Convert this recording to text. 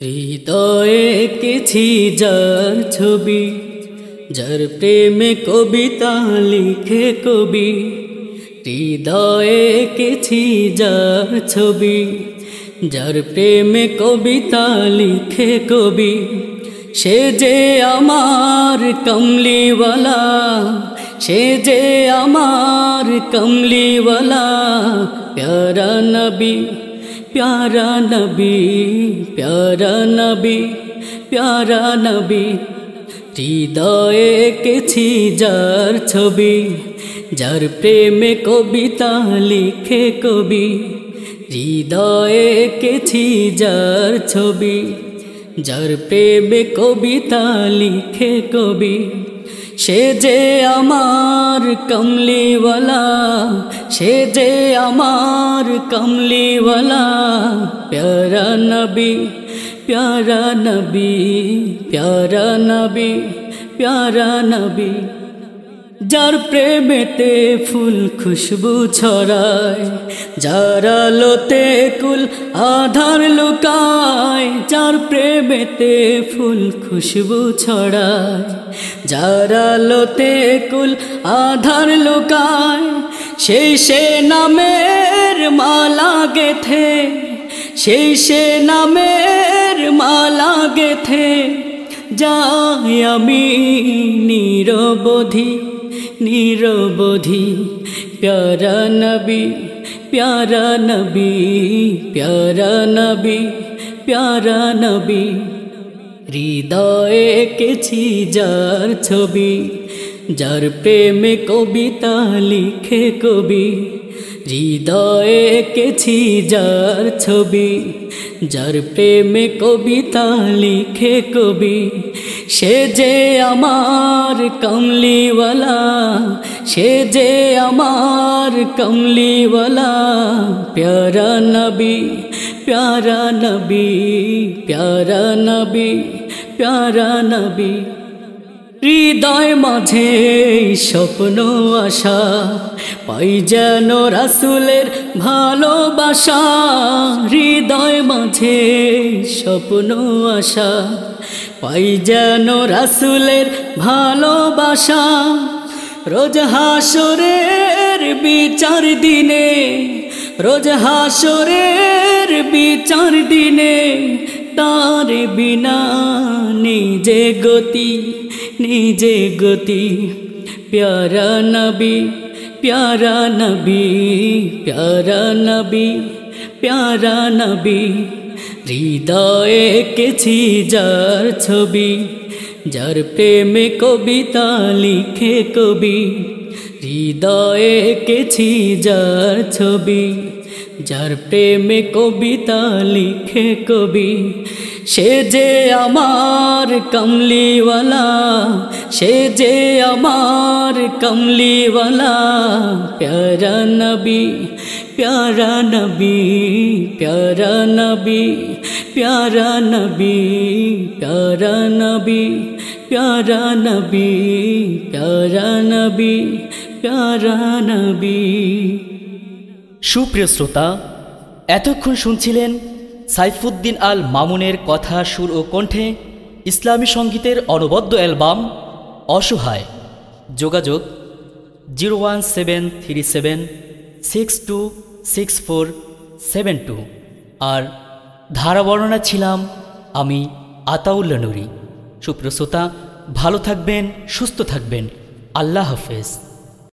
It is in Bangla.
হৃদয়ে কেছি যার ছবি, যার প্রেমে কবিতা লিখে কবি। হৃদয়ে কেছি যার ছবি, যার প্রেমে কবিতা লিখে কবি। সে যে আমার কমলিওয়ালা, সে যে আমার কমলিওয়ালা, প্যারা নবী। প্যারা নবী প্যারা নবী প্যারা নবী হৃদয়ে কেছি যার ছবি যার প্রেমে কবিতা লিখে কবি হৃদয়ে কেছি যার ছবি যার প্রেমে কবিতা লিখে কবি সে যে আমার কমলিওয়ালা সে যে আমার কমলিওয়ালা। প্যারা নবী প্যারা নবী প্যারা নবী প্যারা নবী। যার প্রেমেতে ফুল খুশবু ছড়ায়, যার আলোতে কুল আধার লুকায়, যার প্রেমেতে ফুল খুশবু ছড়ায়, যার আলোতে কুল আধার লুকায় সেই নামের মালা গেথে সেই নামের মালা গেথে, যাই আমি নিরবধি। নিরবধি। প্যারা নবী প্যারা নবী প্যারা নবী প্যারা নবী। হৃদয়ে কেছি যার ছবি, যার প্রেমে কবিতা লিখে কবি। হৃদয়ে কেছি যার ছবি, যার প্রেমে কবিতা লিখে কবি। সে যে আমার কমলিওয়ালা, সে যে আমার কমলিওয়ালা। প্যারা নবী প্যারা নবী প্যারা নবী প্যারা নবী। হৃদয় মাঝে স্বপ্ন আশা, পাই যেন রাসুলের ভালোবাসা। হৃদয় মাঝে স্বপ্ন আশা, পাই যেন রাসুলের ভালোবাসা। রোজ হাসরের বিচার দিনে, রোজ হাসরের বিচার দিনে, তার বিনা নিজে গতি নিজে গতি প্যারা নবী প্যারা নবী প্যারা নবী প্যারা নবী হৃদয়ে কেছি যার ছবি যার প্রেমে কবিতা লিখে কবি হৃদয়ে কেছি যার ছবি যার প্রেমে কবিতা লিখে কবি সে যে আমার কমলিওয়ালা, সে যে আমার কমলিওয়ালা। প্যারা নবী প্যারা নবী প্যারা নবী প্যারা নবী প্যারা নবী প্যারা নবী প্যারা নবী প্যারা নবী। সুপ্রিয় শ্রোতা, এতক্ষণ শুনছিলেন সাইফুদ্দিন আল মামুনের কথা সুর ও কণ্ঠে ইসলামী সঙ্গীতের অনবদ্য অ্যালবাম অসহায়। যোগাযোগ zero one seven three seven, six two, six four, seven two আর ধারাবর্ণনা ছিলাম আমি আতাউল্লা নুরি। সুপ্রিয় শ্রোতা ভালো থাকবেন, সুস্থ থাকবেন। আল্লাহ হাফেজ।